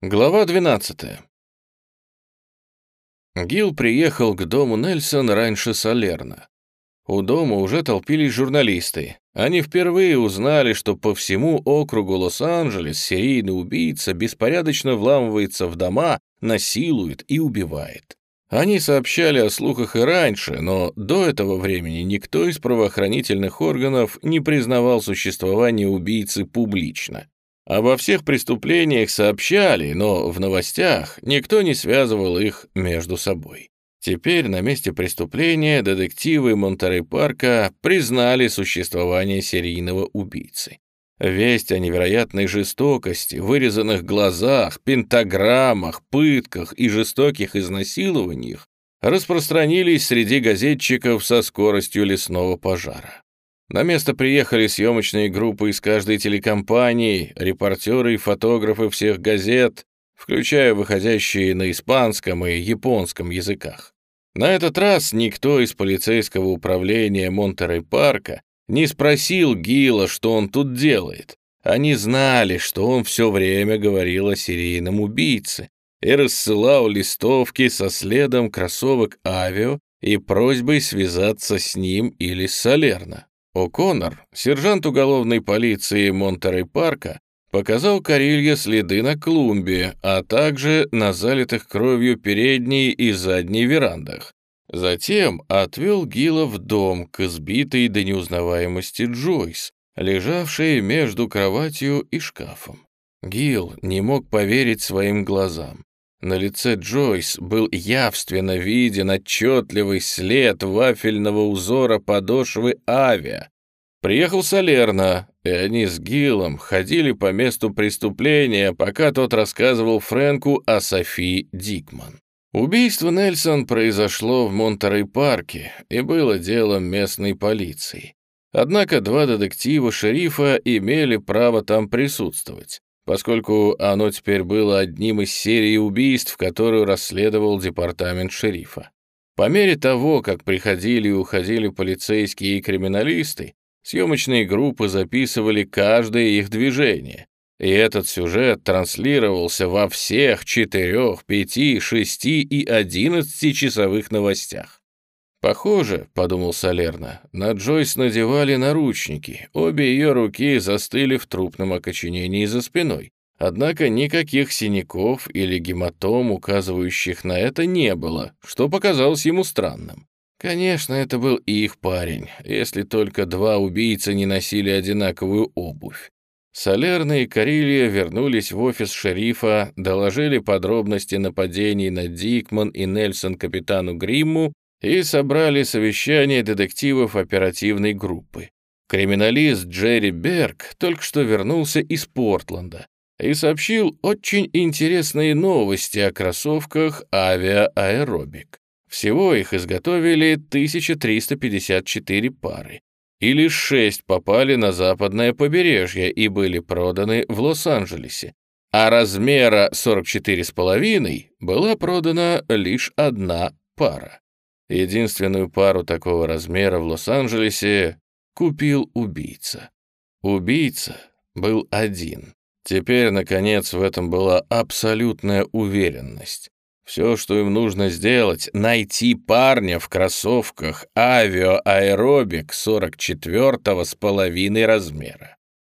Глава 12. Гил приехал к дому Нельсон раньше Салерна. У дома уже толпились журналисты. Они впервые узнали, что по всему округу Лос-Анджелес серийный убийца беспорядочно вламывается в дома, насилует и убивает. Они сообщали о слухах и раньше, но до этого времени никто из правоохранительных органов не признавал существование убийцы публично. Обо всех преступлениях сообщали, но в новостях никто не связывал их между собой. Теперь на месте преступления детективы Монтерей-парка признали существование серийного убийцы. Весть о невероятной жестокости, вырезанных глазах, пентаграммах, пытках и жестоких изнасилованиях распространились среди газетчиков со скоростью лесного пожара. На место приехали съемочные группы из каждой телекомпании, репортеры и фотографы всех газет, включая выходящие на испанском и японском языках. На этот раз никто из полицейского управления Монтерей-парка не спросил Гила, что он тут делает. Они знали, что он все время говорил о серийном убийце и рассылал листовки со следом кроссовок «Авио» и просьбой связаться с ним или с Салерно. О'Коннор, сержант уголовной полиции Монтерей-парка, показал Карилье следы на клумбе, а также на залитых кровью передней и задней верандах. Затем отвел Гила в дом к избитой до неузнаваемости Джойс, лежавшей между кроватью и шкафом. Гил не мог поверить своим глазам. На лице Джойс был явственно виден отчетливый след вафельного узора подошвы авиа. Приехал Салерна, и они с Гиллом ходили по месту преступления, пока тот рассказывал Фрэнку о Софи Дикман. Убийство Нельсон произошло в Монтерей-парке и было делом местной полиции. Однако два детектива шерифа имели право там присутствовать поскольку оно теперь было одним из серий убийств, которую расследовал департамент шерифа. По мере того, как приходили и уходили полицейские и криминалисты, съемочные группы записывали каждое их движение, и этот сюжет транслировался во всех четырех, пяти, шести и одиннадцати часовых новостях. «Похоже», — подумал Салерна, — «на Джойс надевали наручники, обе ее руки застыли в трупном окоченении за спиной. Однако никаких синяков или гематом, указывающих на это, не было, что показалось ему странным. Конечно, это был их парень, если только два убийцы не носили одинаковую обувь. Солерна и Карилья вернулись в офис шерифа, доложили подробности нападений на Дикман и Нельсон капитану Гримму и собрали совещание детективов оперативной группы. Криминалист Джерри Берг только что вернулся из Портленда и сообщил очень интересные новости о кроссовках авиа-аэробик. Всего их изготовили 1354 пары, и лишь шесть попали на западное побережье и были проданы в Лос-Анджелесе, а размера 44,5 была продана лишь одна пара. Единственную пару такого размера в Лос-Анджелесе купил убийца. Убийца был один. Теперь, наконец, в этом была абсолютная уверенность. Все, что им нужно сделать, найти парня в кроссовках авиа-аэробик 44-го с половиной размера.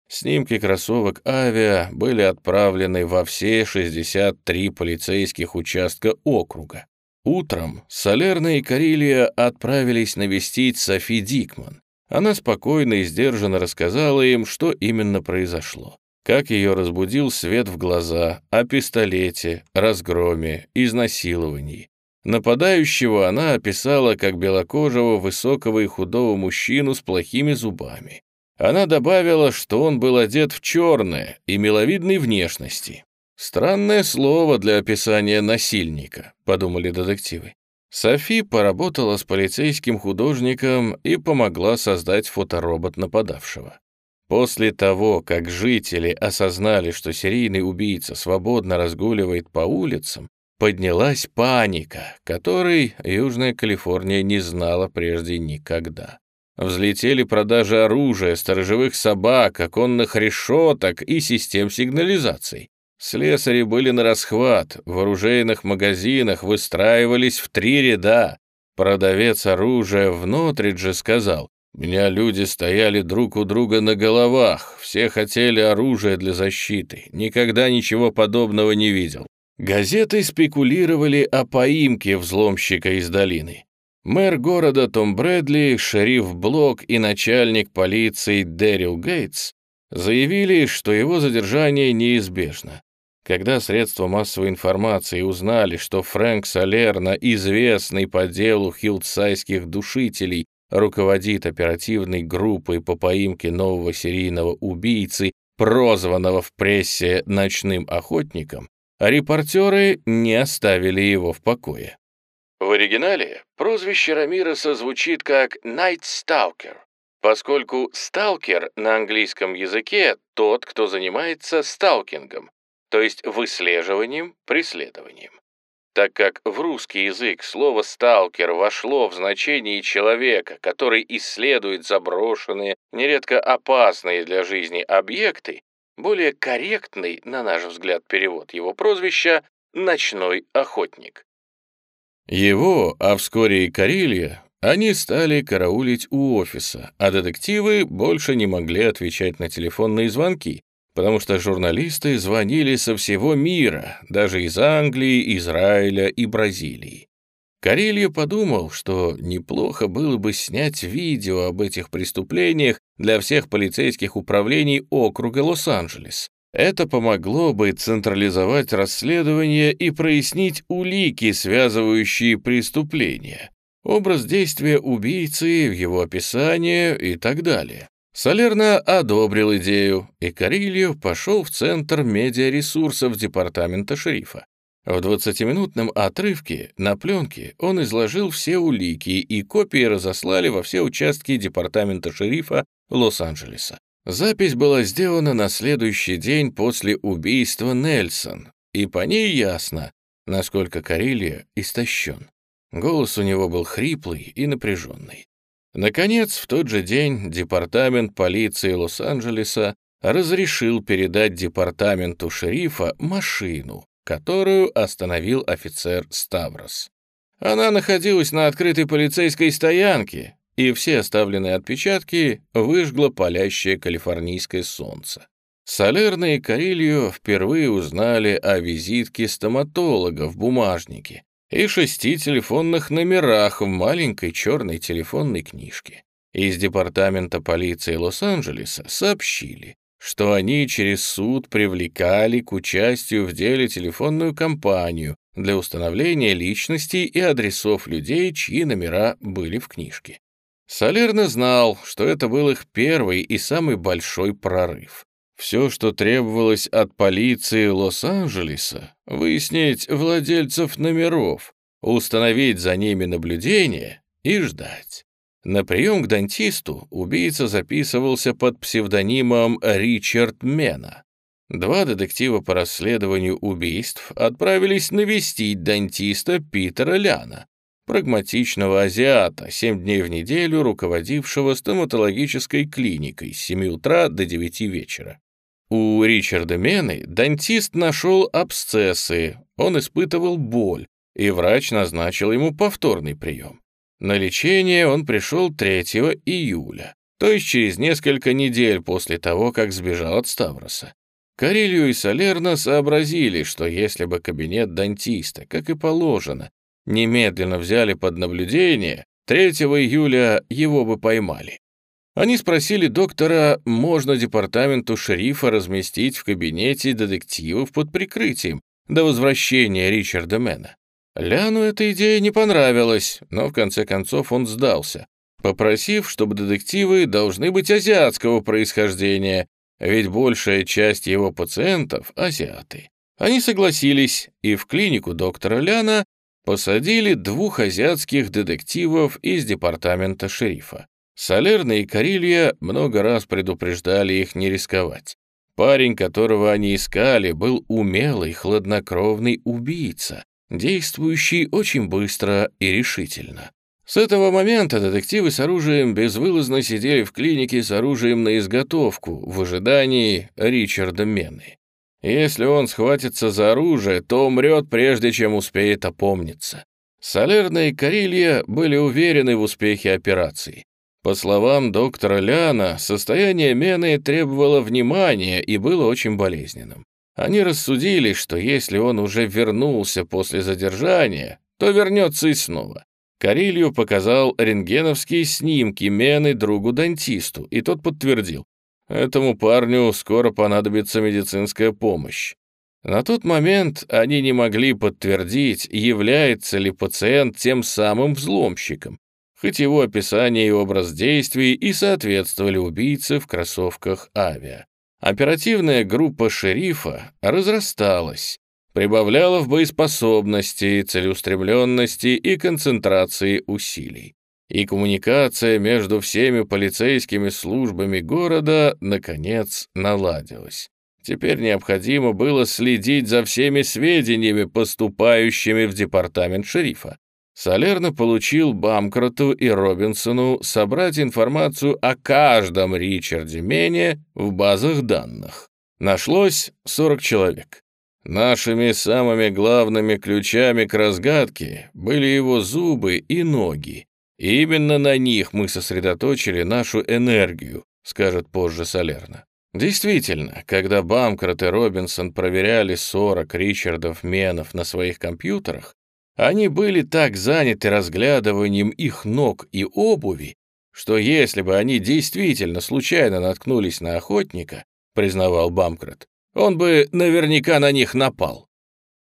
Снимки кроссовок авиа были отправлены во все 63 полицейских участка округа. Утром Солерна и Карелия отправились навестить Софи Дикман. Она спокойно и сдержанно рассказала им, что именно произошло. Как ее разбудил свет в глаза, о пистолете, разгроме, изнасиловании. Нападающего она описала как белокожего, высокого и худого мужчину с плохими зубами. Она добавила, что он был одет в черное и миловидной внешности. «Странное слово для описания насильника», — подумали детективы. Софи поработала с полицейским художником и помогла создать фоторобот нападавшего. После того, как жители осознали, что серийный убийца свободно разгуливает по улицам, поднялась паника, которой Южная Калифорния не знала прежде никогда. Взлетели продажи оружия, сторожевых собак, оконных решеток и систем сигнализаций. Слесари были на расхват, в оружейных магазинах выстраивались в три ряда. Продавец оружия в Нотридже сказал, «Меня люди стояли друг у друга на головах, все хотели оружие для защиты, никогда ничего подобного не видел». Газеты спекулировали о поимке взломщика из долины. Мэр города Том Брэдли, шериф Блок и начальник полиции Дэрил Гейтс заявили, что его задержание неизбежно. Когда средства массовой информации узнали, что Фрэнк Салерна, известный по делу хилдсайских душителей, руководит оперативной группой по поимке нового серийного убийцы, прозванного в прессе «ночным охотником», репортеры не оставили его в покое. В оригинале прозвище Рамиреса звучит как «Night Stalker», поскольку «сталкер» на английском языке тот, кто занимается сталкингом, то есть выслеживанием, преследованием. Так как в русский язык слово «сталкер» вошло в значение человека, который исследует заброшенные, нередко опасные для жизни объекты, более корректный, на наш взгляд, перевод его прозвища «ночной охотник». Его, а вскоре и Карелья, они стали караулить у офиса, а детективы больше не могли отвечать на телефонные звонки, потому что журналисты звонили со всего мира, даже из Англии, Израиля и Бразилии. Карелья подумал, что неплохо было бы снять видео об этих преступлениях для всех полицейских управлений округа Лос-Анджелес. Это помогло бы централизовать расследование и прояснить улики, связывающие преступления, образ действия убийцы, его описание и так далее. Солерно одобрил идею, и Карильо пошел в Центр медиаресурсов департамента шерифа. В 20-минутном отрывке на пленке он изложил все улики, и копии разослали во все участки департамента шерифа Лос-Анджелеса. Запись была сделана на следующий день после убийства Нельсон, и по ней ясно, насколько Карелия истощен. Голос у него был хриплый и напряженный. Наконец, в тот же день департамент полиции Лос-Анджелеса разрешил передать департаменту шерифа машину, которую остановил офицер Ставрос. Она находилась на открытой полицейской стоянке, и все оставленные отпечатки выжгло палящее калифорнийское солнце. Солерно и Карилью впервые узнали о визитке стоматолога в бумажнике и шести телефонных номерах в маленькой черной телефонной книжке. Из департамента полиции Лос-Анджелеса сообщили, что они через суд привлекали к участию в деле телефонную компанию для установления личностей и адресов людей, чьи номера были в книжке. Солерно знал, что это был их первый и самый большой прорыв. Все, что требовалось от полиции Лос-Анджелеса, выяснить владельцев номеров, установить за ними наблюдение и ждать. На прием к дантисту убийца записывался под псевдонимом Ричард Мена. Два детектива по расследованию убийств отправились навестить дантиста Питера Ляна, прагматичного азиата, 7 дней в неделю руководившего стоматологической клиникой с 7 утра до 9 вечера. У Ричарда Мены дантист нашел абсцессы, он испытывал боль, и врач назначил ему повторный прием. На лечение он пришел 3 июля, то есть через несколько недель после того, как сбежал от Ставроса. Карелью и Салерно сообразили, что если бы кабинет дантиста, как и положено, немедленно взяли под наблюдение, 3 июля его бы поймали. Они спросили доктора, можно департаменту шерифа разместить в кабинете детективов под прикрытием до возвращения Ричарда Мэна. Ляну эта идея не понравилась, но в конце концов он сдался, попросив, чтобы детективы должны быть азиатского происхождения, ведь большая часть его пациентов — азиаты. Они согласились, и в клинику доктора Ляна посадили двух азиатских детективов из департамента шерифа. Солерна и Карилья много раз предупреждали их не рисковать. Парень, которого они искали, был умелый, хладнокровный убийца, действующий очень быстро и решительно. С этого момента детективы с оружием безвылазно сидели в клинике с оружием на изготовку в ожидании Ричарда Мены. Если он схватится за оружие, то умрет, прежде чем успеет опомниться. Солерна и Карилья были уверены в успехе операции. По словам доктора Ляна, состояние Мены требовало внимания и было очень болезненным. Они рассудили, что если он уже вернулся после задержания, то вернется и снова. Карилью показал рентгеновские снимки Мены другу-дантисту, и тот подтвердил, этому парню скоро понадобится медицинская помощь. На тот момент они не могли подтвердить, является ли пациент тем самым взломщиком, хоть его описание и образ действий и соответствовали убийце в кроссовках авиа. Оперативная группа шерифа разрасталась, прибавляла в боеспособности, целеустремленности и концентрации усилий. И коммуникация между всеми полицейскими службами города, наконец, наладилась. Теперь необходимо было следить за всеми сведениями, поступающими в департамент шерифа. Салерно получил Бамкроту и Робинсону собрать информацию о каждом Ричарде Мене в базах данных. Нашлось 40 человек. Нашими самыми главными ключами к разгадке были его зубы и ноги. И именно на них мы сосредоточили нашу энергию, скажет позже Салерно. Действительно, когда Бамкрот и Робинсон проверяли 40 Ричардов Менов на своих компьютерах, они были так заняты разглядыванием их ног и обуви, что если бы они действительно случайно наткнулись на охотника, признавал Бамкрат, он бы наверняка на них напал.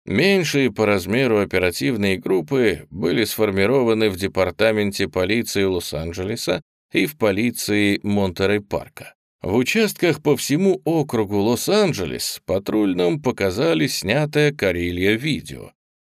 Меньшие по размеру оперативные группы были сформированы в департаменте полиции Лос-Анджелеса и в полиции Монтерей-Парка. В участках по всему округу Лос-Анджелес патрульным показали снятое Карилья видео.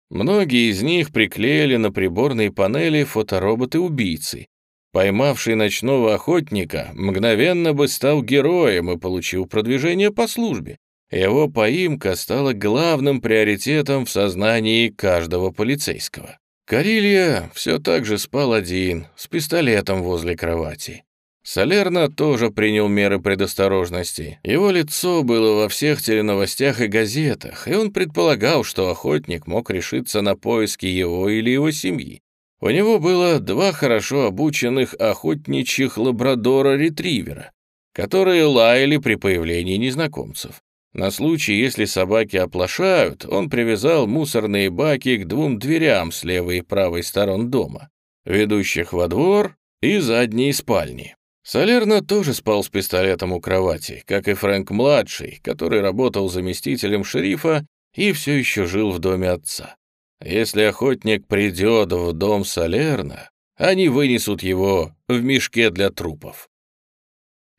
Многие из них приклеили на приборные панели фотороботы-убийцы. Поймавший ночного охотника мгновенно бы стал героем и получил продвижение по службе. Его поимка стала главным приоритетом в сознании каждого полицейского. Карилья все так же спал один, с пистолетом возле кровати. Салерно тоже принял меры предосторожности. Его лицо было во всех теленовостях и газетах, и он предполагал, что охотник мог решиться на поиски его или его семьи. У него было два хорошо обученных охотничьих лабрадора-ретривера, которые лаяли при появлении незнакомцев. На случай, если собаки оплошают, он привязал мусорные баки к двум дверям с левой и правой сторон дома, ведущих во двор и задней спальни. Солерно тоже спал с пистолетом у кровати, как и Фрэнк-младший, который работал заместителем шерифа и все еще жил в доме отца. Если охотник придет в дом Солерна, они вынесут его в мешке для трупов.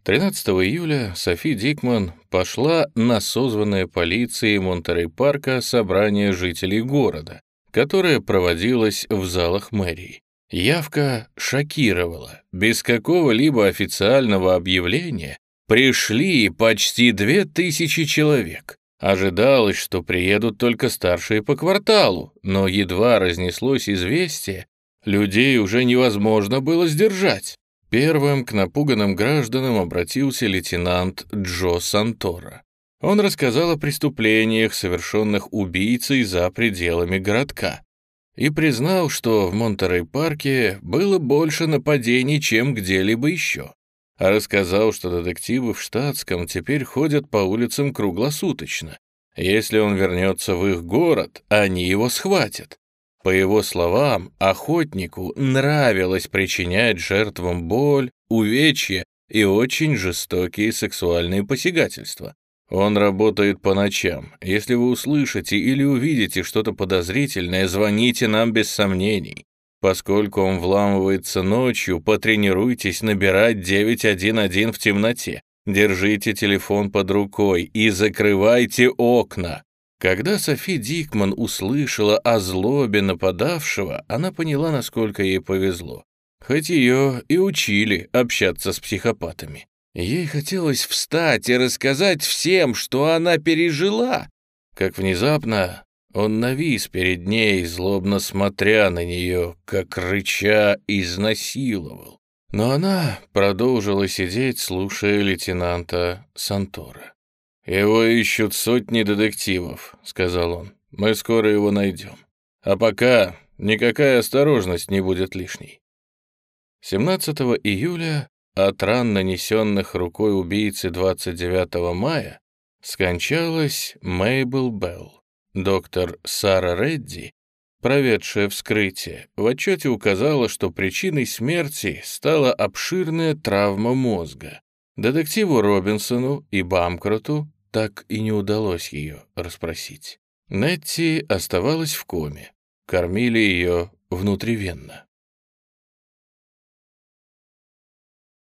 13 июля Софи Дикман пошла на созванное полицией Монтерей-парка собрание жителей города, которое проводилось в залах мэрии. Явка шокировала. Без какого-либо официального объявления пришли почти две тысячи человек. Ожидалось, что приедут только старшие по кварталу, но едва разнеслось известие, людей уже невозможно было сдержать. Первым к напуганным гражданам обратился лейтенант Джо Сантора. Он рассказал о преступлениях, совершенных убийцей за пределами городка и признал, что в Монтерей-парке было больше нападений, чем где-либо еще. А рассказал, что детективы в штатском теперь ходят по улицам круглосуточно. Если он вернется в их город, они его схватят. По его словам, охотнику нравилось причинять жертвам боль, увечья и очень жестокие сексуальные посягательства. Он работает по ночам. Если вы услышите или увидите что-то подозрительное, звоните нам без сомнений. Поскольку он вламывается ночью, потренируйтесь набирать 911 в темноте. Держите телефон под рукой и закрывайте окна. Когда Софи Дикман услышала о злобе нападавшего, она поняла, насколько ей повезло. Хоть ее и учили общаться с психопатами. Ей хотелось встать и рассказать всем, что она пережила. Как внезапно он навис перед ней, злобно смотря на нее, как рыча изнасиловал. Но она продолжила сидеть, слушая лейтенанта Сантора. «Его ищут сотни детективов», — сказал он. «Мы скоро его найдем. А пока никакая осторожность не будет лишней». 17 июля от ран, нанесенных рукой убийцы 29 мая, скончалась Мейбл Белл. Доктор Сара Редди, проведшая вскрытие, в отчете указала, что причиной смерти стала обширная травма мозга. Детективу Робинсону и Бамкроту так и не удалось ее расспросить. Нетти оставалась в коме. Кормили ее внутривенно.